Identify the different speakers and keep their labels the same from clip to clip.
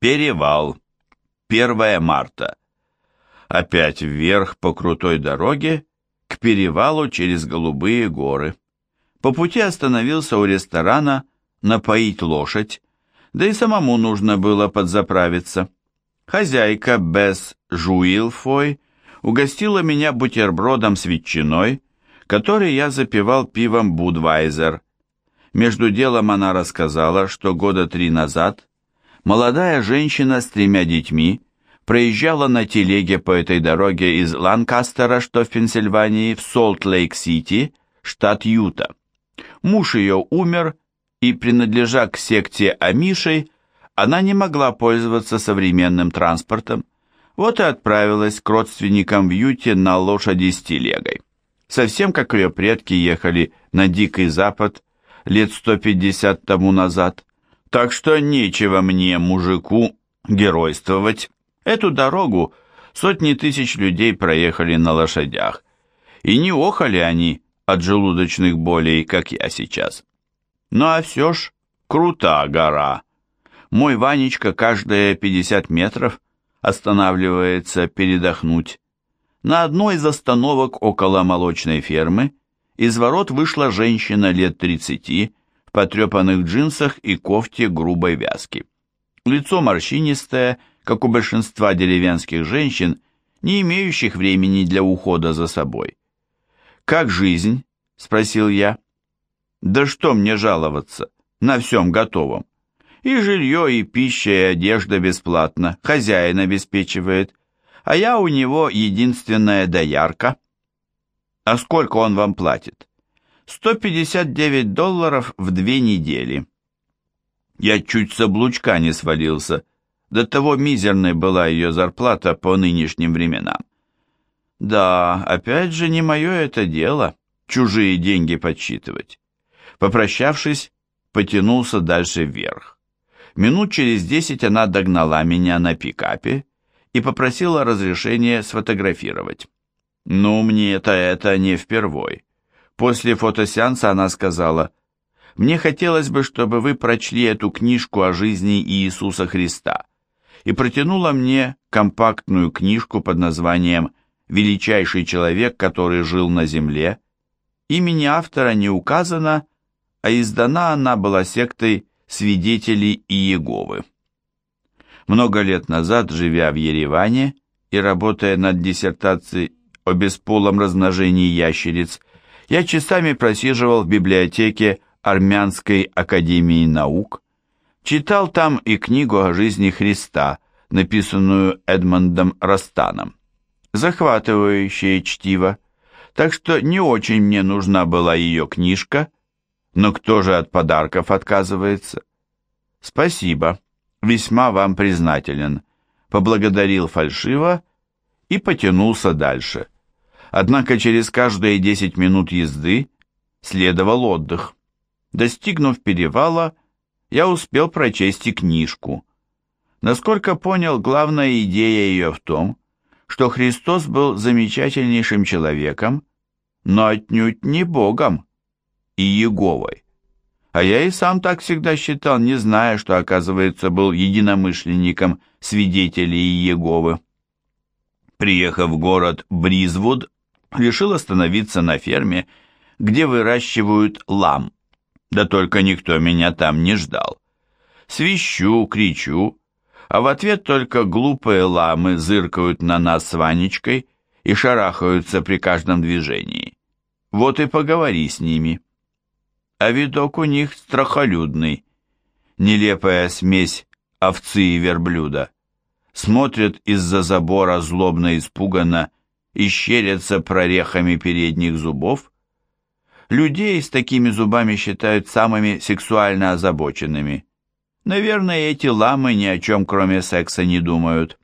Speaker 1: Перевал. 1 марта. Опять вверх по крутой дороге к перевалу через Голубые горы. По пути остановился у ресторана напоить лошадь, да и самому нужно было подзаправиться. Хозяйка Бесс Жуилфой угостила меня бутербродом с ветчиной, который я запивал пивом Будвайзер. Между делом она рассказала, что года три назад молодая женщина с тремя детьми проезжала на телеге по этой дороге из Ланкастера, что в Пенсильвании, в Солт-Лейк-Сити, штат Юта. Муж ее умер, и, принадлежа к секте Амишей, она не могла пользоваться современным транспортом, вот и отправилась к родственникам в Юте на лошади с телегой. Совсем как ее предки ехали на Дикий Запад лет 150 тому назад. Так что нечего мне, мужику, геройствовать. Эту дорогу сотни тысяч людей проехали на лошадях. И не охали они от желудочных болей, как я сейчас. Ну а все ж, крута гора. Мой Ванечка каждые 50 метров останавливается передохнуть. На одной из остановок около молочной фермы из ворот вышла женщина лет 30 в потрепанных джинсах и кофте грубой вязки. Лицо морщинистое, как у большинства деревенских женщин, не имеющих времени для ухода за собой. «Как жизнь?» – спросил я. «Да что мне жаловаться? На всем готовом. И жилье, и пища, и одежда бесплатно, хозяин обеспечивает, а я у него единственная доярка». «А сколько он вам платит?» «159 долларов в две недели». Я чуть с облучка не свалился – до того мизерной была ее зарплата по нынешним временам. Да, опять же, не мое это дело, чужие деньги подсчитывать. Попрощавшись, потянулся дальше вверх. Минут через десять она догнала меня на пикапе и попросила разрешения сфотографировать. Ну, мне это это не впервой. После фотосеанса она сказала, «Мне хотелось бы, чтобы вы прочли эту книжку о жизни Иисуса Христа и протянула мне компактную книжку под названием «Величайший человек, который жил на земле». Имени автора не указано, а издана она была сектой свидетелей Иеговы. Много лет назад, живя в Ереване и работая над диссертацией о бесполом размножении ящериц, я часами просиживал в библиотеке Армянской академии наук, Читал там и книгу о жизни Христа, написанную Эдмондом Растаном. Захватывающее чтиво, так что не очень мне нужна была ее книжка, но кто же от подарков отказывается? Спасибо, весьма вам признателен, поблагодарил фальшиво и потянулся дальше. Однако через каждые десять минут езды следовал отдых. Достигнув перевала, я успел прочесть и книжку. Насколько понял, главная идея ее в том, что Христос был замечательнейшим человеком, но отнюдь не Богом и Еговой. А я и сам так всегда считал, не зная, что, оказывается, был единомышленником свидетелей Иеговы. Приехав в город Бризвуд, решил остановиться на ферме, где выращивают лам. Да только никто меня там не ждал. Свищу, кричу, а в ответ только глупые ламы зыркают на нас с Ванечкой и шарахаются при каждом движении. Вот и поговори с ними. А видок у них страхолюдный, нелепая смесь овцы и верблюда. Смотрят из-за забора злобно-испуганно и щерятся прорехами передних зубов, Людей с такими зубами считают самыми сексуально озабоченными. Наверное, эти ламы ни о чем, кроме секса, не думают.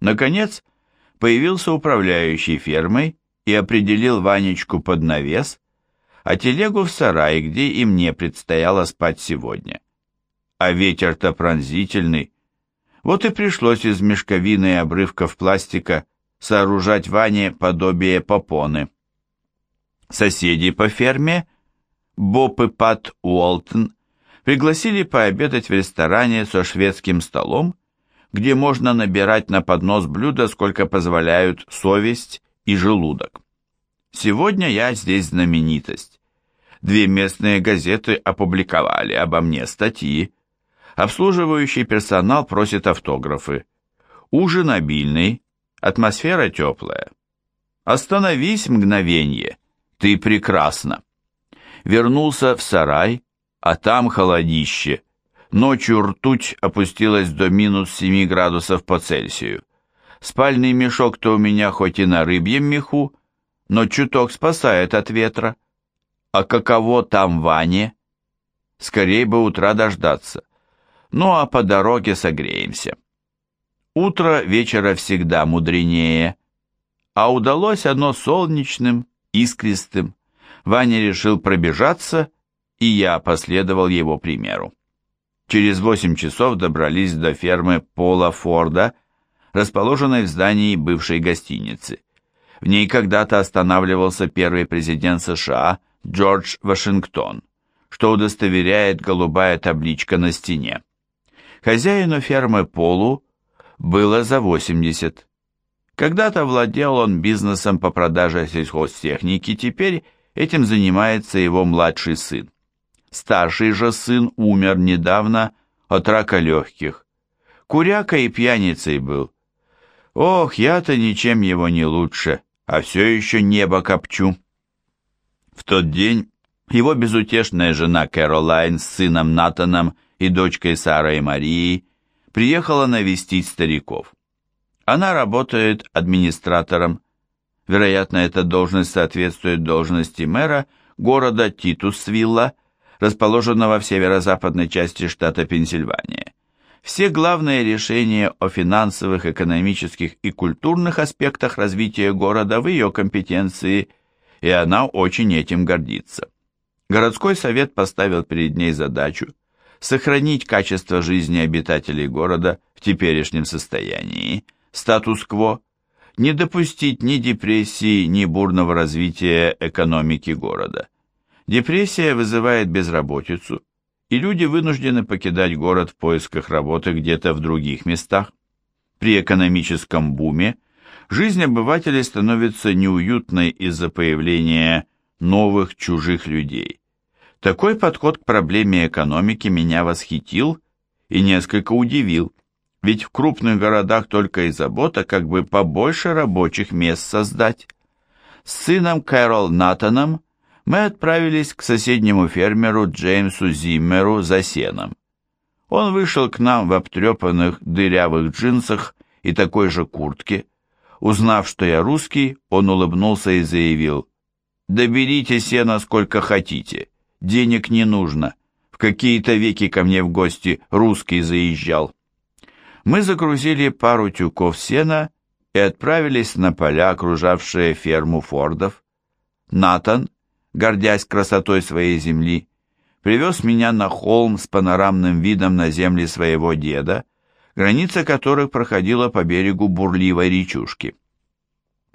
Speaker 1: Наконец, появился управляющий фермой и определил Ванечку под навес, а телегу в сарай, где и мне предстояло спать сегодня. А ветер-то пронзительный. Вот и пришлось из мешковины и обрывков пластика сооружать Ване подобие попоны. Соседи по ферме, Боб и Пат Уолтон, пригласили пообедать в ресторане со шведским столом, где можно набирать на поднос блюда, сколько позволяют совесть и желудок. Сегодня я здесь знаменитость. Две местные газеты опубликовали обо мне статьи. Обслуживающий персонал просит автографы. Ужин обильный, атмосфера теплая. Остановись мгновенье, ты прекрасна. Вернулся в сарай, а там холодище. Ночью ртуть опустилась до минус 7 градусов по Цельсию. Спальный мешок-то у меня хоть и на рыбьем меху, но чуток спасает от ветра. А каково там Ване? Скорей бы утра дождаться. Ну а по дороге согреемся. Утро вечера всегда мудренее. А удалось оно солнечным, искристым. Ваня решил пробежаться, и я последовал его примеру. Через восемь часов добрались до фермы Пола Форда, расположенной в здании бывшей гостиницы. В ней когда-то останавливался первый президент США Джордж Вашингтон, что удостоверяет голубая табличка на стене. Хозяину фермы Полу было за 80. Когда-то владел он бизнесом по продаже сельхозтехники, теперь этим занимается его младший сын. Старший же сын умер недавно от рака легких. Куряка и пьяницей был. Ох, я-то ничем его не лучше, а все еще небо копчу. В тот день его безутешная жена Кэролайн с сыном Натаном и дочкой Сарой Марией приехала навестить стариков. Она работает администратором. Вероятно, эта должность соответствует должности мэра города Титусвилла, расположенного в северо-западной части штата Пенсильвания. Все главные решения о финансовых, экономических и культурных аспектах развития города в ее компетенции, и она очень этим гордится. Городской совет поставил перед ней задачу сохранить качество жизни обитателей города в теперешнем состоянии, статус-кво, не допустить ни депрессии, ни бурного развития экономики города. Депрессия вызывает безработицу, и люди вынуждены покидать город в поисках работы где-то в других местах. При экономическом буме жизнь обывателей становится неуютной из-за появления новых чужих людей. Такой подход к проблеме экономики меня восхитил и несколько удивил, ведь в крупных городах только и забота, как бы побольше рабочих мест создать. С сыном Кэрол Натаном мы отправились к соседнему фермеру Джеймсу Зиммеру за сеном. Он вышел к нам в обтрепанных дырявых джинсах и такой же куртке. Узнав, что я русский, он улыбнулся и заявил, «Да берите сено сколько хотите, денег не нужно. В какие-то веки ко мне в гости русский заезжал». Мы загрузили пару тюков сена и отправились на поля, окружавшие ферму Фордов. Натан, гордясь красотой своей земли, привез меня на холм с панорамным видом на земли своего деда, граница которых проходила по берегу бурливой речушки.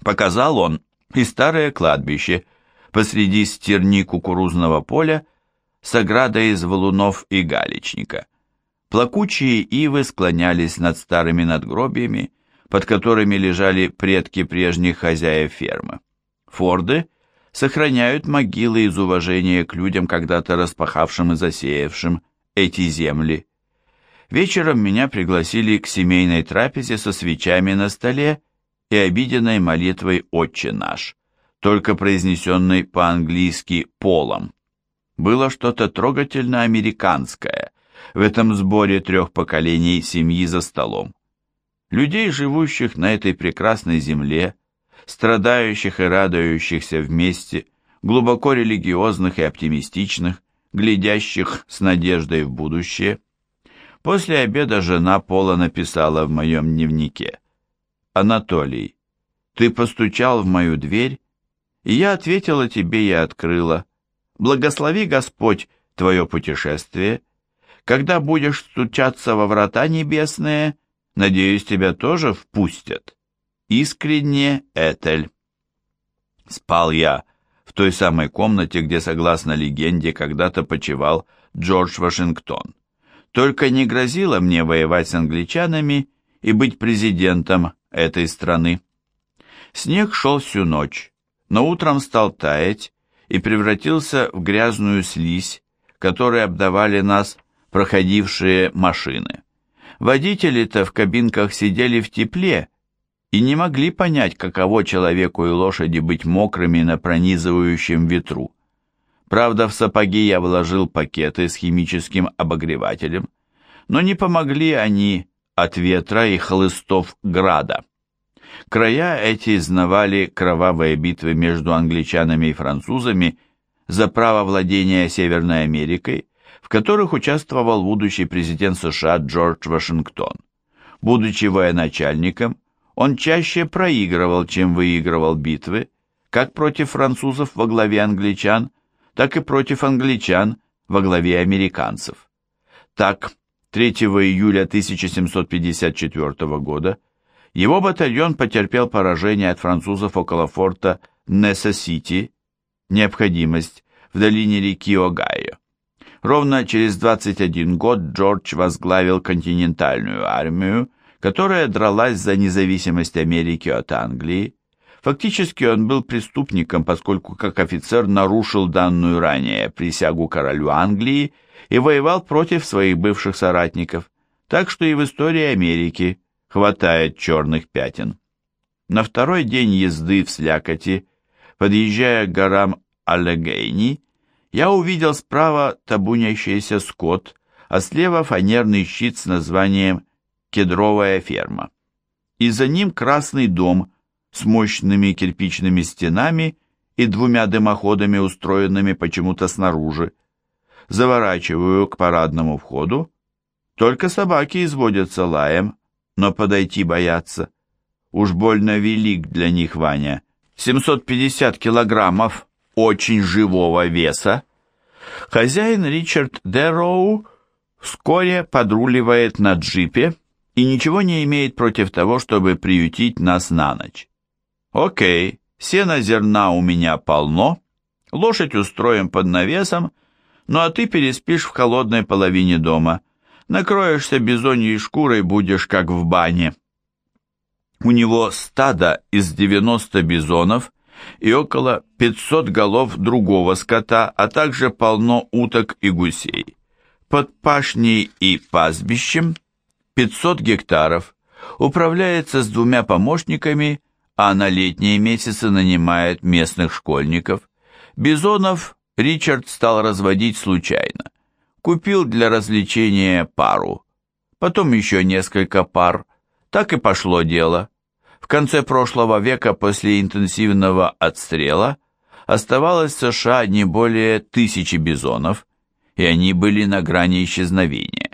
Speaker 1: Показал он и старое кладбище посреди стерни кукурузного поля с оградой из валунов и галечника. Плакучие ивы склонялись над старыми надгробиями, под которыми лежали предки прежних хозяев фермы. Форды – сохраняют могилы из уважения к людям, когда-то распахавшим и засеявшим эти земли. Вечером меня пригласили к семейной трапезе со свечами на столе и обиденной молитвой «Отче наш», только произнесенной по-английски «полом». Было что-то трогательно американское в этом сборе трех поколений семьи за столом. Людей, живущих на этой прекрасной земле, страдающих и радующихся вместе, глубоко религиозных и оптимистичных, глядящих с надеждой в будущее. После обеда жена Пола написала в моем дневнике. «Анатолий, ты постучал в мою дверь, и я ответила тебе и открыла. Благослови Господь твое путешествие. Когда будешь стучаться во врата небесные, надеюсь, тебя тоже впустят». Искренне Этель. Спал я в той самой комнате, где, согласно легенде, когда-то почивал Джордж Вашингтон. Только не грозило мне воевать с англичанами и быть президентом этой страны. Снег шел всю ночь, но утром стал таять и превратился в грязную слизь, которой обдавали нас проходившие машины. Водители-то в кабинках сидели в тепле и не могли понять, каково человеку и лошади быть мокрыми на пронизывающем ветру. Правда, в сапоги я вложил пакеты с химическим обогревателем, но не помогли они от ветра и хлыстов града. Края эти знавали кровавые битвы между англичанами и французами за право владения Северной Америкой, в которых участвовал будущий президент США Джордж Вашингтон. Будучи военачальником, он чаще проигрывал, чем выигрывал битвы, как против французов во главе англичан, так и против англичан во главе американцев. Так, 3 июля 1754 года его батальон потерпел поражение от французов около форта Несса-Сити, необходимость в долине реки Огайо. Ровно через 21 год Джордж возглавил континентальную армию, которая дралась за независимость Америки от Англии. Фактически он был преступником, поскольку как офицер нарушил данную ранее присягу королю Англии и воевал против своих бывших соратников, так что и в истории Америки хватает черных пятен. На второй день езды в Слякоти, подъезжая к горам Аллегейни, я увидел справа табунящийся скот, а слева фанерный щит с названием «Кедровая ферма». И за ним красный дом с мощными кирпичными стенами и двумя дымоходами, устроенными почему-то снаружи. Заворачиваю к парадному входу. Только собаки изводятся лаем, но подойти боятся. Уж больно велик для них Ваня. 750 килограммов очень живого веса. Хозяин Ричард Дэрроу вскоре подруливает на джипе и ничего не имеет против того, чтобы приютить нас на ночь. Окей, сена зерна у меня полно, лошадь устроим под навесом, ну а ты переспишь в холодной половине дома. Накроешься бизоньей шкурой, будешь как в бане. У него стадо из 90 бизонов и около 500 голов другого скота, а также полно уток и гусей. Под пашней и пастбищем 500 гектаров, управляется с двумя помощниками, а на летние месяцы нанимает местных школьников. Бизонов Ричард стал разводить случайно. Купил для развлечения пару, потом еще несколько пар, так и пошло дело. В конце прошлого века после интенсивного отстрела оставалось в США не более тысячи бизонов, и они были на грани исчезновения.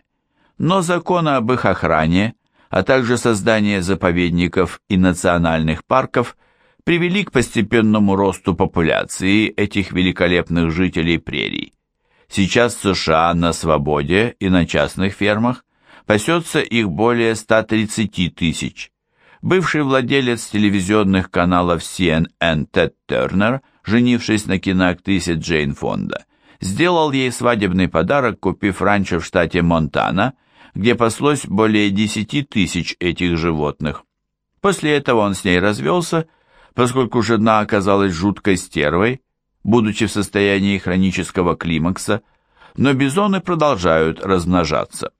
Speaker 1: Но законы об их охране, а также создание заповедников и национальных парков привели к постепенному росту популяции этих великолепных жителей прерий. Сейчас в США на свободе и на частных фермах пасется их более 130 тысяч, Бывший владелец телевизионных каналов CNN Тед Тернер, женившись на киноактрисе Джейн Фонда, сделал ей свадебный подарок, купив раньше в штате Монтана, где паслось более 10 тысяч этих животных. После этого он с ней развелся, поскольку жена оказалась жуткой стервой, будучи в состоянии хронического климакса, но бизоны продолжают размножаться.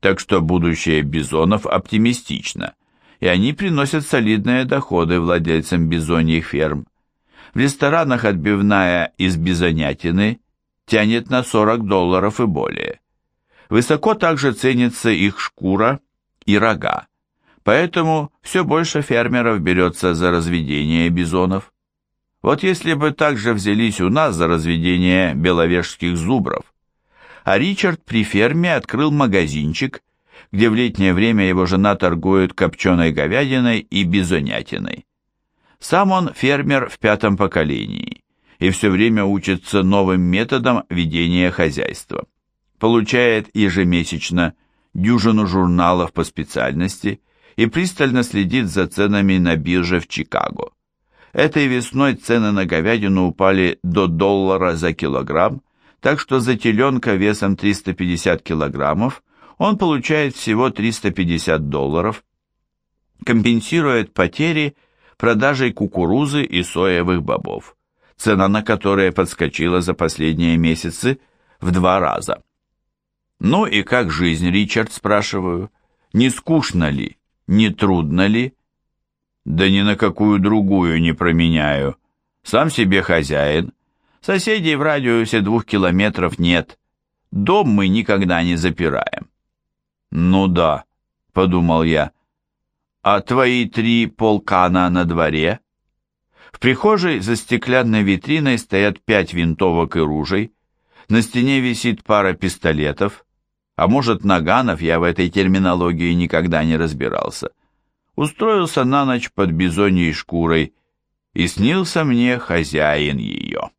Speaker 1: Так что будущее бизонов оптимистично – и они приносят солидные доходы владельцам бизоньих ферм. В ресторанах отбивная из бизонятины тянет на 40 долларов и более. Высоко также ценится их шкура и рога, поэтому все больше фермеров берется за разведение бизонов. Вот если бы также взялись у нас за разведение беловежских зубров. А Ричард при ферме открыл магазинчик, где в летнее время его жена торгует копченой говядиной и бизонятиной. Сам он фермер в пятом поколении и все время учится новым методам ведения хозяйства. Получает ежемесячно дюжину журналов по специальности и пристально следит за ценами на бирже в Чикаго. Этой весной цены на говядину упали до доллара за килограмм, так что за теленка весом 350 килограммов он получает всего 350 долларов, компенсирует потери продажей кукурузы и соевых бобов, цена на которые подскочила за последние месяцы в два раза. «Ну и как жизнь, Ричард?» – спрашиваю. «Не скучно ли? Не трудно ли?» «Да ни на какую другую не променяю. Сам себе хозяин. Соседей в радиусе двух километров нет. Дом мы никогда не запираем». «Ну да», — подумал я. «А твои три полкана на дворе?» В прихожей за стеклянной витриной стоят пять винтовок и ружей. На стене висит пара пистолетов, а может наганов, я в этой терминологии никогда не разбирался. Устроился на ночь под бизоньей шкурой, и снился мне хозяин ее.